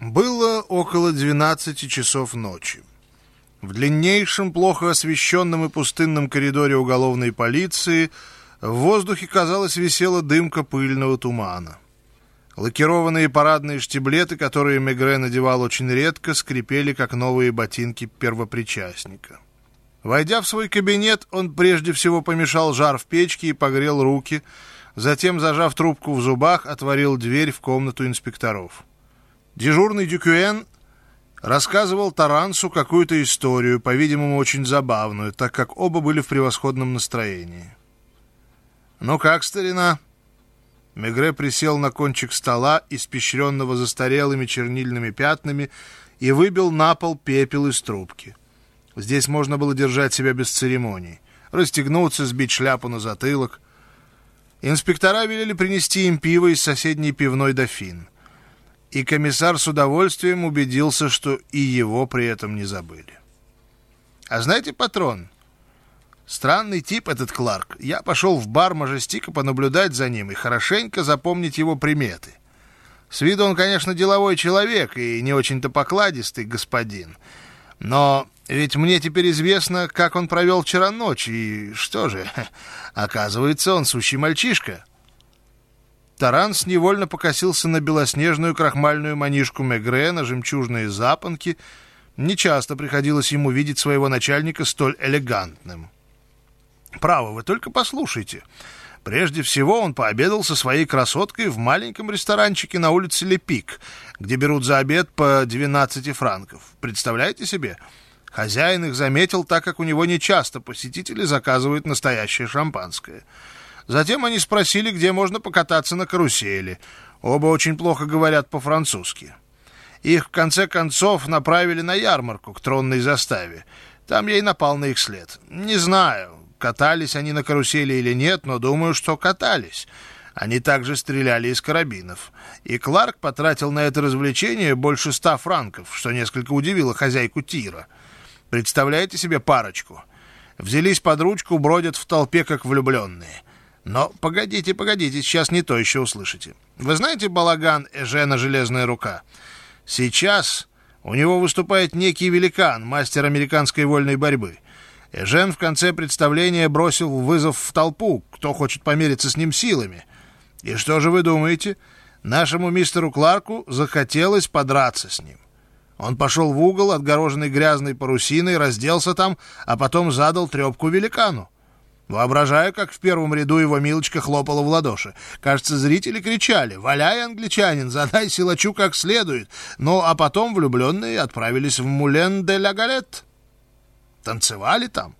Было около 12 часов ночи. В длиннейшем, плохо освещенном и пустынном коридоре уголовной полиции в воздухе, казалось, висела дымка пыльного тумана. Лакированные парадные штиблеты, которые Мегре надевал очень редко, скрипели, как новые ботинки первопричастника. Войдя в свой кабинет, он прежде всего помешал жар в печке и погрел руки, затем, зажав трубку в зубах, отворил дверь в комнату инспекторов. Дежурный Дюкюэн рассказывал Тарансу какую-то историю, по-видимому, очень забавную, так как оба были в превосходном настроении. «Ну как, старина?» Мегре присел на кончик стола, испещренного застарелыми чернильными пятнами, и выбил на пол пепел из трубки. Здесь можно было держать себя без церемоний. Расстегнуться, сбить шляпу на затылок. Инспектора велели принести им пиво из соседней пивной «Дофин» и комиссар с удовольствием убедился, что и его при этом не забыли. А знаете, патрон, странный тип этот Кларк. Я пошел в бар Мажестика понаблюдать за ним и хорошенько запомнить его приметы. С виду он, конечно, деловой человек и не очень-то покладистый господин. Но ведь мне теперь известно, как он провел вчера ночь, и что же, оказывается, он сущий мальчишка. Таранс невольно покосился на белоснежную крахмальную манишку Мегре, на жемчужные запонки. Нечасто приходилось ему видеть своего начальника столь элегантным. «Право, вы только послушайте. Прежде всего он пообедал со своей красоткой в маленьком ресторанчике на улице Лепик, где берут за обед по 12 франков. Представляете себе?» Хозяин их заметил, так как у него нечасто посетители заказывают настоящее шампанское. Затем они спросили, где можно покататься на карусели. Оба очень плохо говорят по-французски. Их, в конце концов, направили на ярмарку к тронной заставе. Там я и напал на их след. Не знаю, катались они на карусели или нет, но думаю, что катались. Они также стреляли из карабинов. И Кларк потратил на это развлечение больше ста франков, что несколько удивило хозяйку тира. Представляете себе парочку? Взялись под ручку, бродят в толпе, как влюбленные. Но погодите, погодите, сейчас не то еще услышите. Вы знаете балаган Эжена «Железная рука»? Сейчас у него выступает некий великан, мастер американской вольной борьбы. Эжен в конце представления бросил вызов в толпу, кто хочет помериться с ним силами. И что же вы думаете? Нашему мистеру Кларку захотелось подраться с ним. Он пошел в угол, отгороженный грязной парусиной, разделся там, а потом задал трепку великану. Воображаю, как в первом ряду его Милочка хлопала в ладоши. Кажется, зрители кричали «Валяй, англичанин, задай силачу как следует!» Ну, а потом влюбленные отправились в Мулен де ла Галет. Танцевали там.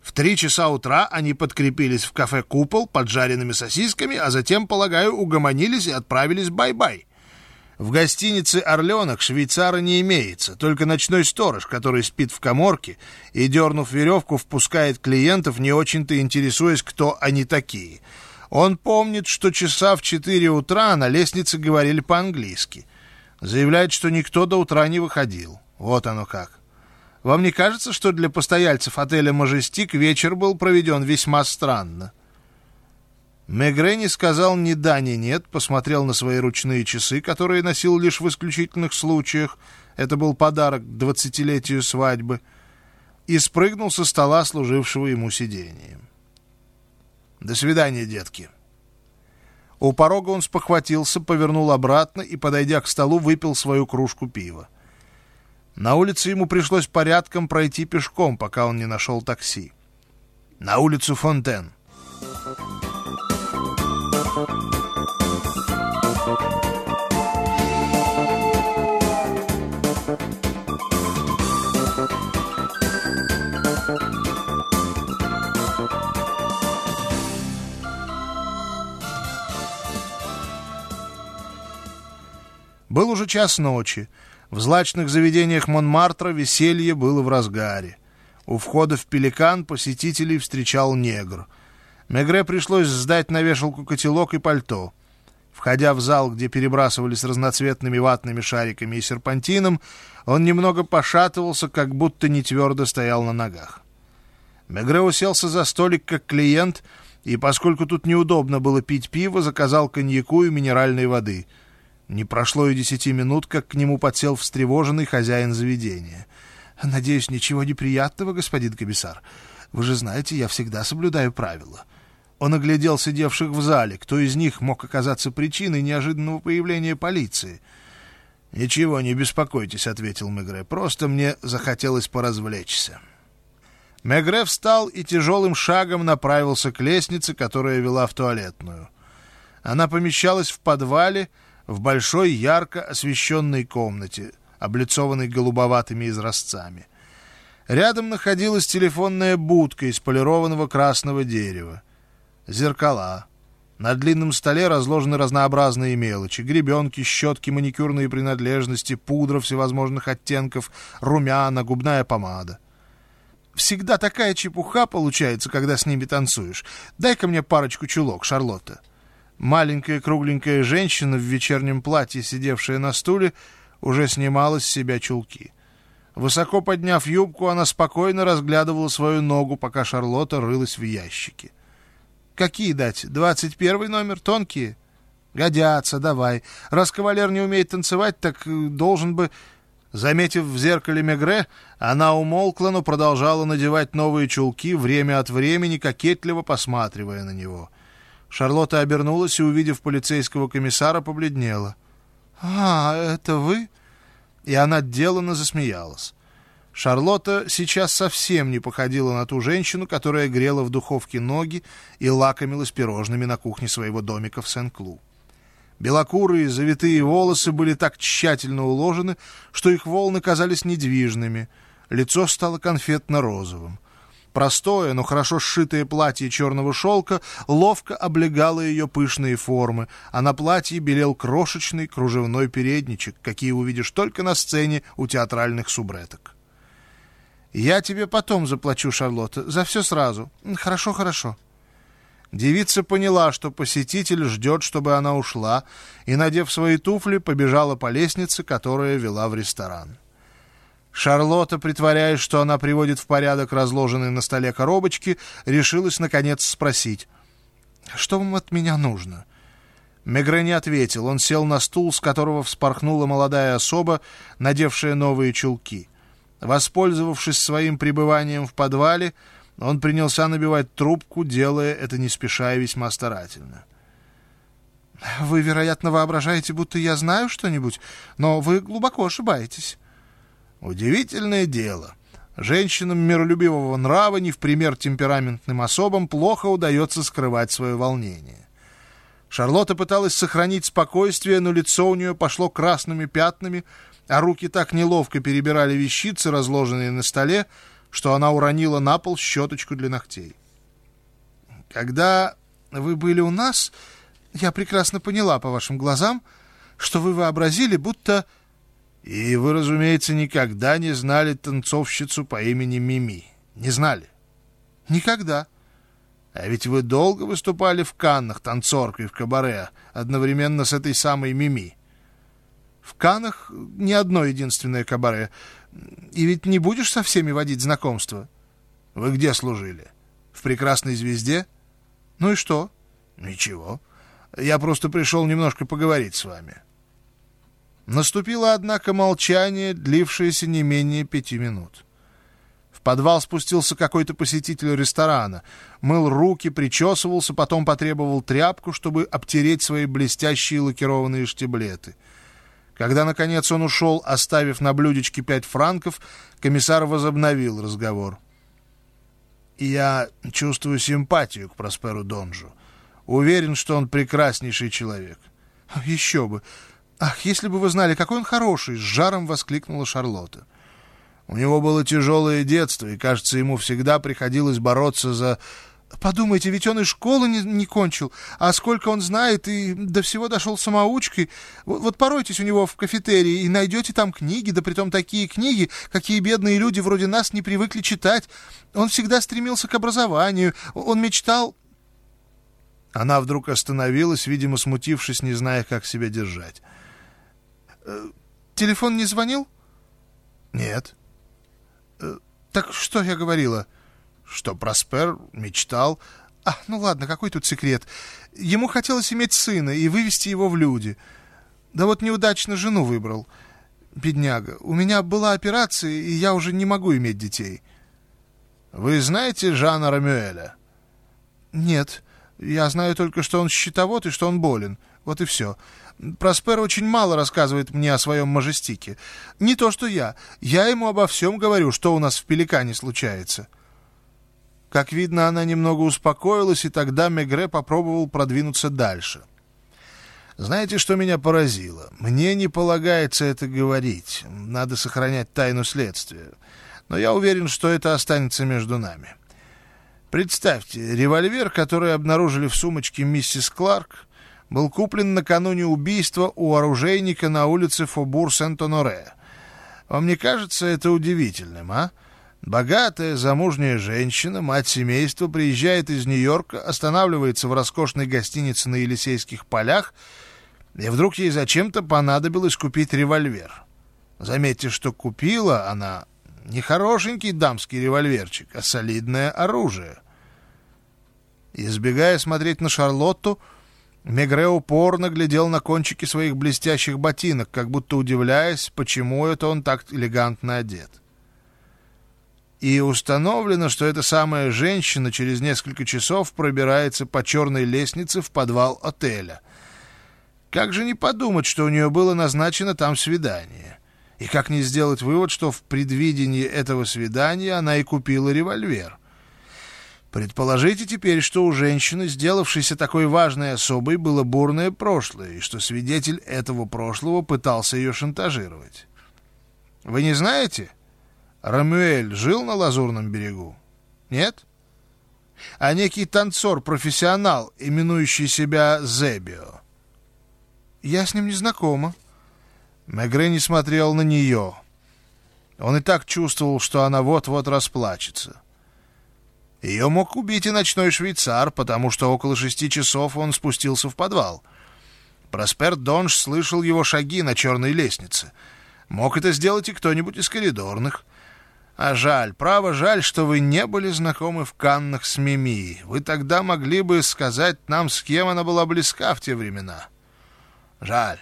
В три часа утра они подкрепились в кафе «Купол» поджаренными сосисками, а затем, полагаю, угомонились и отправились бай-бай. В гостинице «Орленок» швейцара не имеется, только ночной сторож, который спит в коморке и, дернув веревку, впускает клиентов, не очень-то интересуясь, кто они такие. Он помнит, что часа в четыре утра на лестнице говорили по-английски. Заявляет, что никто до утра не выходил. Вот оно как. Вам не кажется, что для постояльцев отеля «Мажестик» вечер был проведен весьма странно? Мегре не сказал ни да, ни нет, посмотрел на свои ручные часы, которые носил лишь в исключительных случаях, это был подарок к двадцатилетию свадьбы, и спрыгнул со стола, служившего ему сиденьем. «До свидания, детки». У порога он спохватился, повернул обратно и, подойдя к столу, выпил свою кружку пива. На улице ему пришлось порядком пройти пешком, пока он не нашел такси. На улицу Фонтен. Был уже час ночи. В злачных заведениях Монмартра веселье было в разгаре. У входа в «Пеликан» посетителей встречал негр. Мегре пришлось сдать на вешалку котелок и пальто. Входя в зал, где перебрасывались разноцветными ватными шариками и серпантином, он немного пошатывался, как будто не твердо стоял на ногах. Мегре уселся за столик как клиент, и, поскольку тут неудобно было пить пиво, заказал коньяку и минеральной воды — Не прошло и десяти минут, как к нему подсел встревоженный хозяин заведения. «Надеюсь, ничего неприятного, господин комиссар. Вы же знаете, я всегда соблюдаю правила». Он оглядел сидевших в зале. Кто из них мог оказаться причиной неожиданного появления полиции? «Ничего, не беспокойтесь», — ответил Мегре. «Просто мне захотелось поразвлечься». Мегре встал и тяжелым шагом направился к лестнице, которая вела в туалетную. Она помещалась в подвале, в большой ярко освещенной комнате, облицованной голубоватыми изразцами. Рядом находилась телефонная будка из полированного красного дерева. Зеркала. На длинном столе разложены разнообразные мелочи. Гребенки, щетки, маникюрные принадлежности, пудра всевозможных оттенков, румяна, губная помада. Всегда такая чепуха получается, когда с ними танцуешь. Дай-ка мне парочку чулок, Шарлотта. Маленькая кругленькая женщина в вечернем платье, сидевшая на стуле, уже снимала с себя чулки. Высоко подняв юбку, она спокойно разглядывала свою ногу, пока Шарлотта рылась в ящике. «Какие дать? Двадцать первый номер? Тонкие?» «Годятся, давай. Раз кавалер не умеет танцевать, так э, должен бы...» Заметив в зеркале Мегре, она умолкла, но продолжала надевать новые чулки, время от времени кокетливо посматривая на него — Шарлотта обернулась и, увидев полицейского комиссара, побледнела. «А, это вы?» И она деланно засмеялась. Шарлотта сейчас совсем не походила на ту женщину, которая грела в духовке ноги и лакомилась пирожными на кухне своего домика в Сен-Клу. Белокурые завитые волосы были так тщательно уложены, что их волны казались недвижными. Лицо стало конфетно-розовым. Простое, но хорошо сшитое платье черного шелка ловко облегало ее пышные формы, а на платье белел крошечный кружевной передничек, какие увидишь только на сцене у театральных субреток. «Я тебе потом заплачу, Шарлотта, за все сразу. Хорошо, хорошо». Девица поняла, что посетитель ждет, чтобы она ушла, и, надев свои туфли, побежала по лестнице, которая вела в ресторан. Шарлотта, притворяясь, что она приводит в порядок разложенные на столе коробочки, решилась, наконец, спросить. «Что вам от меня нужно?» Мегре не ответил. Он сел на стул, с которого вспорхнула молодая особа, надевшая новые чулки. Воспользовавшись своим пребыванием в подвале, он принялся набивать трубку, делая это не спеша и весьма старательно. «Вы, вероятно, воображаете, будто я знаю что-нибудь, но вы глубоко ошибаетесь». Удивительное дело. Женщинам миролюбивого нрава, не в пример темпераментным особам, плохо удается скрывать свое волнение. Шарлотта пыталась сохранить спокойствие, но лицо у нее пошло красными пятнами, а руки так неловко перебирали вещицы, разложенные на столе, что она уронила на пол щеточку для ногтей. «Когда вы были у нас, я прекрасно поняла по вашим глазам, что вы вообразили, будто и вы, разумеется, никогда не знали танцовщицу по имени Мими. Не знали? Никогда. А ведь вы долго выступали в Каннах танцоркой в кабаре, одновременно с этой самой Мими. В Каннах не одно единственное кабаре. И ведь не будешь со всеми водить знакомства. Вы где служили? В «Прекрасной звезде»? Ну и что? Ничего. Я просто пришел немножко поговорить с вами. — Наступило, однако, молчание, длившееся не менее пяти минут. В подвал спустился какой-то посетитель ресторана, мыл руки, причесывался, потом потребовал тряпку, чтобы обтереть свои блестящие лакированные штиблеты. Когда, наконец, он ушел, оставив на блюдечке пять франков, комиссар возобновил разговор. «Я чувствую симпатию к Просперу Донжу. Уверен, что он прекраснейший человек». «Еще бы! «Ах, если бы вы знали, какой он хороший!» — с жаром воскликнула Шарлотта. У него было тяжелое детство, и, кажется, ему всегда приходилось бороться за... Подумайте, ведь он и школы не, не кончил, а сколько он знает, и до всего дошел самоучкой. Вот, вот поройтесь у него в кафетерии и найдете там книги, да притом такие книги, какие бедные люди вроде нас не привыкли читать. Он всегда стремился к образованию, он мечтал... Она вдруг остановилась, видимо, смутившись, не зная, как себя держать. Э, телефон не звонил? Нет. Э, так что я говорила? Что Проспер мечтал... А, ну ладно, какой тут секрет? Ему хотелось иметь сына и вывести его в люди. Да вот неудачно жену выбрал. Бедняга. У меня была операция, и я уже не могу иметь детей. Вы знаете Жана Рамюэля? Нет. Я знаю только, что он счетовод и что он болен. Вот и все. Проспер очень мало рассказывает мне о своем мажестике. Не то, что я. Я ему обо всем говорю, что у нас в Пеликане случается. Как видно, она немного успокоилась, и тогда Мегре попробовал продвинуться дальше. Знаете, что меня поразило? Мне не полагается это говорить. Надо сохранять тайну следствия. Но я уверен, что это останется между нами. Представьте, револьвер, который обнаружили в сумочке миссис Кларк, был куплен накануне убийства у оружейника на улице Фобур-Сент-Оноре. Вам не кажется это удивительным, а? Богатая замужняя женщина, мать семейства, приезжает из Нью-Йорка, останавливается в роскошной гостинице на Елисейских полях, и вдруг ей зачем-то понадобилось купить револьвер. Заметьте, что купила она не хорошенький дамский револьверчик, а солидное оружие. Избегая смотреть на Шарлотту, Мегре упорно глядел на кончики своих блестящих ботинок, как будто удивляясь, почему это он так элегантно одет. И установлено, что эта самая женщина через несколько часов пробирается по черной лестнице в подвал отеля. Как же не подумать, что у нее было назначено там свидание? И как не сделать вывод, что в предвидении этого свидания она и купила револьвер? Предположите теперь, что у женщины, сделавшейся такой важной особой, было бурное прошлое, и что свидетель этого прошлого пытался ее шантажировать. Вы не знаете? Рамуэль жил на Лазурном берегу? Нет? А некий танцор-профессионал, именующий себя Зебио? Я с ним не знакома. Мегре не смотрел на нее. Он и так чувствовал, что она вот-вот расплачется. — ее мог убить и ночной швейцар, потому что около шести часов он спустился в подвал. Проспер Донж слышал его шаги на черной лестнице. Мог это сделать и кто-нибудь из коридорных. А жаль, право жаль, что вы не были знакомы в Каннах с Мими. Вы тогда могли бы сказать нам, с кем она была близка в те времена. Жаль.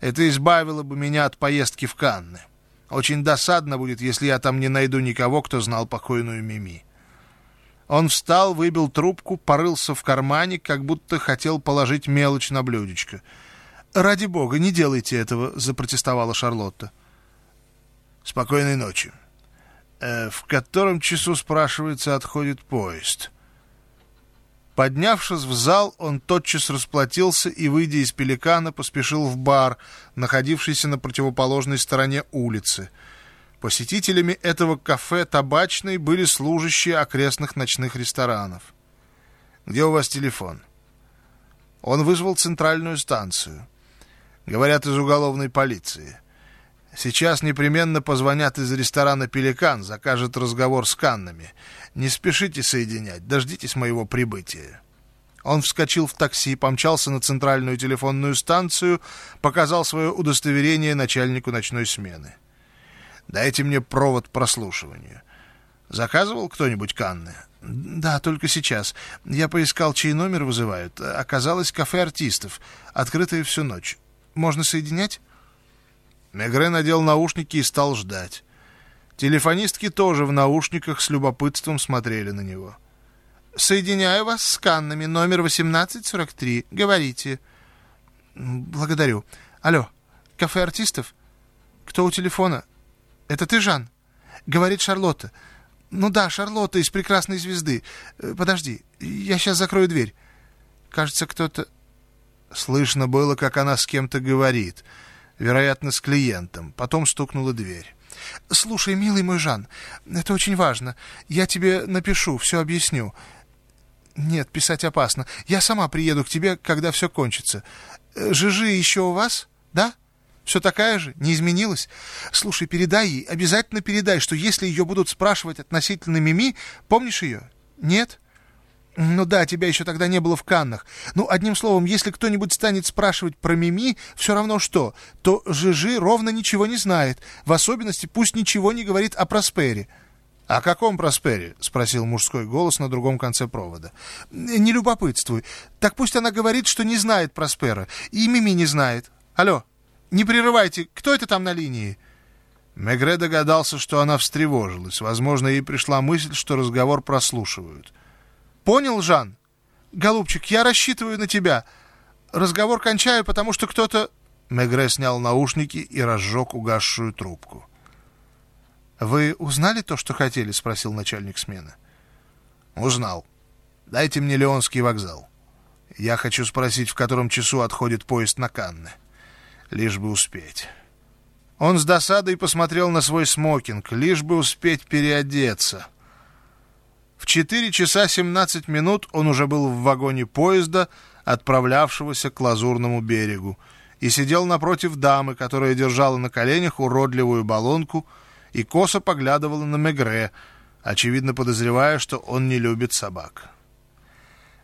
Это избавило бы меня от поездки в Канны. Очень досадно будет, если я там не найду никого, кто знал покойную Мими. Он встал, выбил трубку, порылся в кармане, как будто хотел положить мелочь на блюдечко. «Ради бога, не делайте этого», — запротестовала Шарлотта. «Спокойной ночи. Э, в котором часу, спрашивается, отходит поезд?» Поднявшись в зал, он тотчас расплатился и, выйдя из пеликана, поспешил в бар, находившийся на противоположной стороне улицы — Посетителями этого кафе «Табачной» были служащие окрестных ночных ресторанов. «Где у вас телефон?» Он вызвал центральную станцию. Говорят, из уголовной полиции. Сейчас непременно позвонят из ресторана «Пеликан», закажет разговор с Каннами. Не спешите соединять, дождитесь моего прибытия. Он вскочил в такси, помчался на центральную телефонную станцию, показал свое удостоверение начальнику ночной смены. Дайте мне провод прослушивания. Заказывал кто-нибудь Канны? Да, только сейчас. Я поискал, чей номер вызывают. Оказалось, кафе артистов, открытое всю ночь. Можно соединять? Мегре надел наушники и стал ждать. Телефонистки тоже в наушниках с любопытством смотрели на него. «Соединяю вас с Каннами, номер 1843. Говорите». «Благодарю. Алло, кафе артистов? Кто у телефона? «Это ты, Жан?» «Говорит Шарлотта». «Ну да, Шарлотта из «Прекрасной звезды». Э, подожди, я сейчас закрою дверь». Кажется, кто-то... Слышно было, как она с кем-то говорит. Вероятно, с клиентом. Потом стукнула дверь. «Слушай, милый мой Жан, это очень важно. Я тебе напишу, все объясню». «Нет, писать опасно. Я сама приеду к тебе, когда все кончится. Э, Жижи еще у вас, да?» Все такая же? Не изменилась? Слушай, передай ей, обязательно передай, что если ее будут спрашивать относительно Мими, помнишь ее? Нет? Ну да, тебя еще тогда не было в Каннах. Ну, одним словом, если кто-нибудь станет спрашивать про Мими, все равно что, то Жижи ровно ничего не знает. В особенности пусть ничего не говорит о Проспере. «О каком Проспере?» — спросил мужской голос на другом конце провода. «Не любопытствуй. Так пусть она говорит, что не знает Проспера, и Мими не знает. Алло, не прерывайте, кто это там на линии?» Мегре догадался, что она встревожилась. Возможно, ей пришла мысль, что разговор прослушивают. «Понял, Жан? Голубчик, я рассчитываю на тебя. Разговор кончаю, потому что кто-то...» Мегре снял наушники и разжег угасшую трубку. «Вы узнали то, что хотели?» — спросил начальник смены. «Узнал. Дайте мне Леонский вокзал. Я хочу спросить, в котором часу отходит поезд на Канны. Лишь бы успеть». Он с досадой посмотрел на свой смокинг, лишь бы успеть переодеться. В 4 часа 17 минут он уже был в вагоне поезда, отправлявшегося к Лазурному берегу, и сидел напротив дамы, которая держала на коленях уродливую баллонку и косо поглядывала на Мегре, очевидно подозревая, что он не любит собак.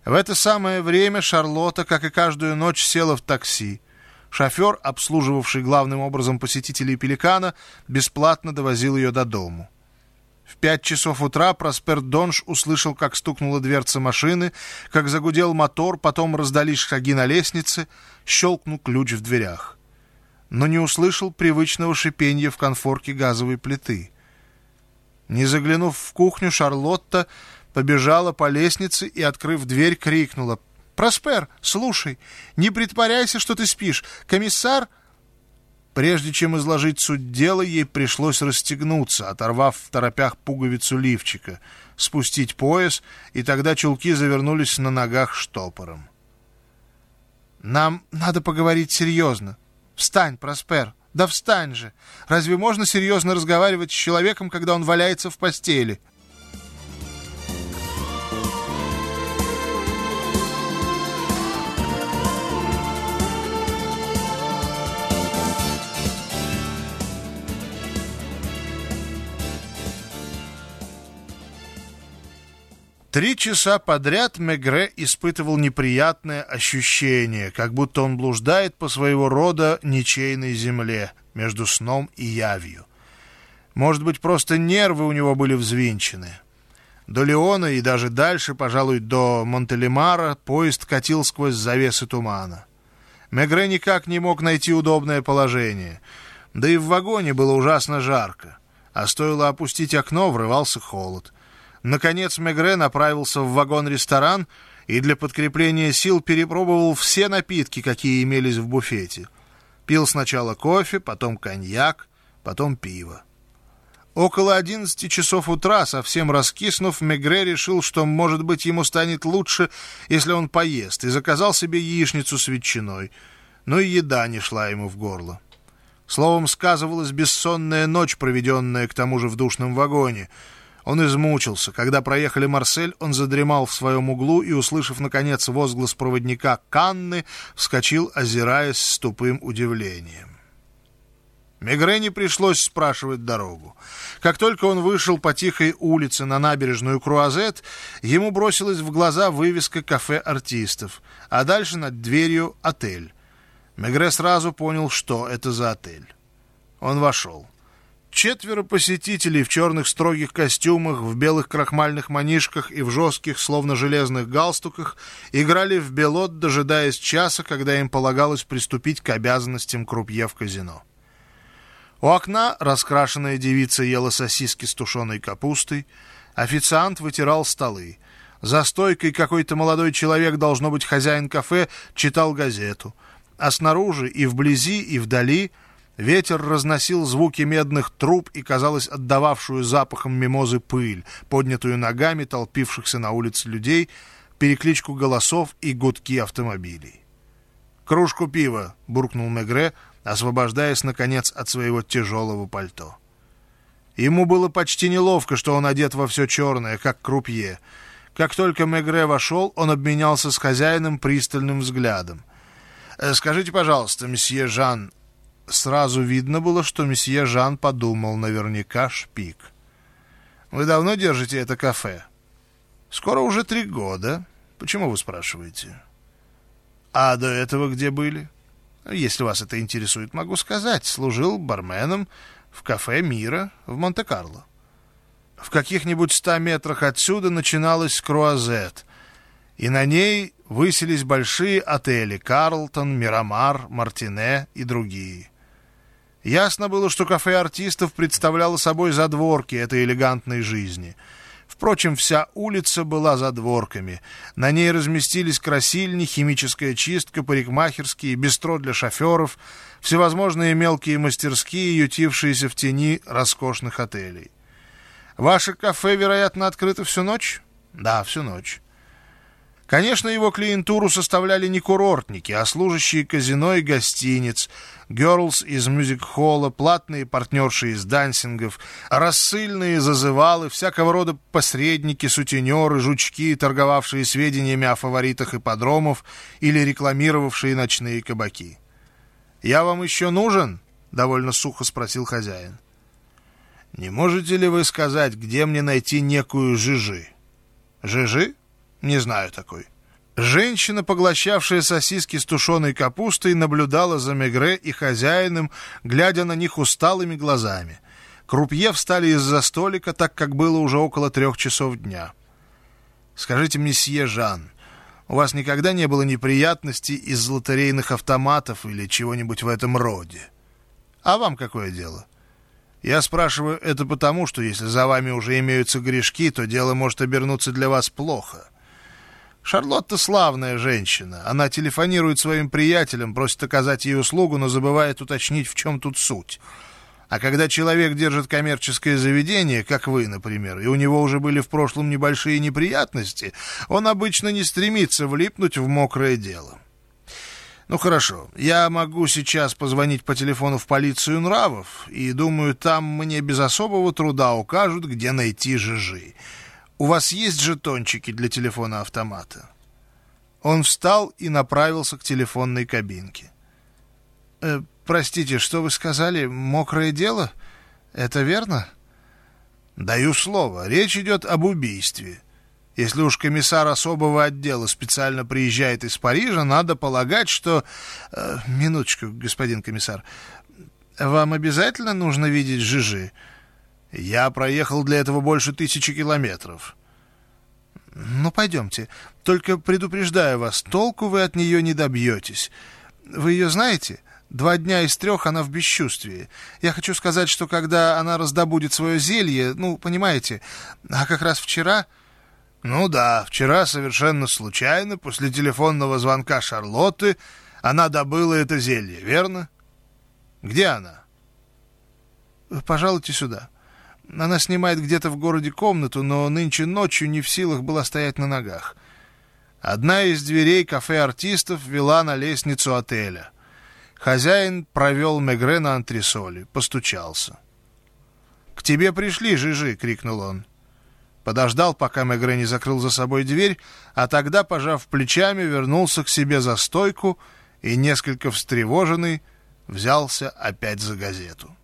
В это самое время Шарлотта, как и каждую ночь, села в такси. Шофер, обслуживавший главным образом посетителей «Пеликана», бесплатно довозил ее до дому. В пять часов утра Проспер Донж услышал, как стукнула дверца машины, как загудел мотор, потом раздались шаги на лестнице, щелкнул ключ в дверях. Но не услышал привычного шипения в конфорке газовой плиты. Не заглянув в кухню, Шарлотта побежала по лестнице и, открыв дверь, крикнула «Проспер, слушай, не притворяйся, что ты спишь. Комиссар...» Прежде чем изложить суть дела, ей пришлось расстегнуться, оторвав в торопях пуговицу лифчика, спустить пояс, и тогда чулки завернулись на ногах штопором. «Нам надо поговорить серьезно. Встань, Проспер. Да встань же! Разве можно серьезно разговаривать с человеком, когда он валяется в постели?» Три часа подряд Мегре испытывал неприятное ощущение, как будто он блуждает по своего рода ничейной земле между сном и явью. Может быть, просто нервы у него были взвинчены. До Леона и даже дальше, пожалуй, до Монтелемара поезд катил сквозь завесы тумана. Мегре никак не мог найти удобное положение, да и в вагоне было ужасно жарко, а стоило опустить окно, врывался холод. Наконец Мегре направился в вагон-ресторан и для подкрепления сил перепробовал все напитки, какие имелись в буфете. Пил сначала кофе, потом коньяк, потом пиво. Около одиннадцати часов утра, совсем раскиснув, Мегре решил, что, может быть, ему станет лучше, если он поест, и заказал себе яичницу с ветчиной. Но и еда не шла ему в горло. Словом, сказывалась бессонная ночь, проведенная к тому же в душном вагоне — он измучился. Когда проехали Марсель, он задремал в своем углу и, услышав, наконец, возглас проводника Канны, вскочил, озираясь с тупым удивлением. Мегре пришлось спрашивать дорогу. Как только он вышел по тихой улице на набережную Круазет, ему бросилась в глаза вывеска кафе артистов, а дальше над дверью отель. Мегре сразу понял, что это за отель. Он вошел. Четверо посетителей в черных строгих костюмах, в белых крахмальных манишках и в жестких, словно железных галстуках, играли в белот, дожидаясь часа, когда им полагалось приступить к обязанностям крупье в казино. У окна раскрашенная девица ела сосиски с тушеной капустой, официант вытирал столы. За стойкой какой-то молодой человек, должно быть хозяин кафе, читал газету. А снаружи и вблизи, и вдали — Ветер разносил звуки медных труб и, казалось, отдававшую запахом мимозы пыль, поднятую ногами толпившихся на улице людей, перекличку голосов и гудки автомобилей. «Кружку пива!» — буркнул Мегре, освобождаясь, наконец, от своего тяжелого пальто. Ему было почти неловко, что он одет во все черное, как крупье. Как только Мегре вошел, он обменялся с хозяином пристальным взглядом. «Э, «Скажите, пожалуйста, месье Жан, Сразу видно было, что месье Жан подумал, наверняка шпик. «Вы давно держите это кафе?» «Скоро уже три года. Почему вы спрашиваете?» «А до этого где были?» «Если вас это интересует, могу сказать. Служил барменом в кафе «Мира» в Монте-Карло. В каких-нибудь ста метрах отсюда начиналась круазет, и на ней высились большие отели «Карлтон», «Мирамар», «Мартине» и другие. Ясно было, что кафе артистов представляло собой задворки этой элегантной жизни. Впрочем, вся улица была задворками. На ней разместились красильни, химическая чистка, парикмахерские, бистро для шоферов, всевозможные мелкие мастерские, ютившиеся в тени роскошных отелей. Ваше кафе, вероятно, открыто всю ночь? Да, всю ночь. Конечно, его клиентуру составляли не курортники, а служащие казино и гостиниц, герлс из мюзик-холла, платные партнерши из дансингов, рассыльные зазывалы, всякого рода посредники, сутенеры, жучки, торговавшие сведениями о фаворитах ипподромов или рекламировавшие ночные кабаки. «Я вам еще нужен?» — довольно сухо спросил хозяин. «Не можете ли вы сказать, где мне найти некую Жижи?» «Жижи?» Не знаю такой. Женщина, поглощавшая сосиски с тушеной капустой, наблюдала за Мегре и хозяином, глядя на них усталыми глазами. Крупье встали из-за столика, так как было уже около трех часов дня. «Скажите, месье Жан, у вас никогда не было неприятностей из лотерейных автоматов или чего-нибудь в этом роде? А вам какое дело?» Я спрашиваю это потому, что если за вами уже имеются грешки, то дело может обернуться для вас плохо. Шарлотта славная женщина. Она телефонирует своим приятелям, просит оказать ей услугу, но забывает уточнить, в чем тут суть. А когда человек держит коммерческое заведение, как вы, например, и у него уже были в прошлом небольшие неприятности, он обычно не стремится влипнуть в мокрое дело. Ну хорошо, я могу сейчас позвонить по телефону в полицию нравов, и думаю, там мне без особого труда укажут, где найти Жижи. «У вас есть жетончики для телефона-автомата?» Он встал и направился к телефонной кабинке. «Э, «Простите, что вы сказали? Мокрое дело? Это верно?» «Даю слово. Речь идет об убийстве. Если уж комиссар особого отдела специально приезжает из Парижа, надо полагать, что...» э, «Минуточку, господин комиссар. Вам обязательно нужно видеть Жижи?» Я проехал для этого больше тысячи километров. Ну, пойдемте. Только предупреждаю вас, толку вы от нее не добьетесь. Вы ее знаете? Два дня из трех она в бесчувствии. Я хочу сказать, что когда она раздобудет свое зелье, ну, понимаете, а как раз вчера... Ну да, вчера совершенно случайно, после телефонного звонка Шарлотты, она добыла это зелье, верно? Где она? Пожалуйте сюда. Она снимает где-то в городе комнату, но нынче ночью не в силах была стоять на ногах. Одна из дверей кафе артистов вела на лестницу отеля. Хозяин провел Мегре на антресоли, постучался. «К тебе пришли, Жижи!» — крикнул он. Подождал, пока Мегре не закрыл за собой дверь, а тогда, пожав плечами, вернулся к себе за стойку и, несколько встревоженный, взялся опять за газету.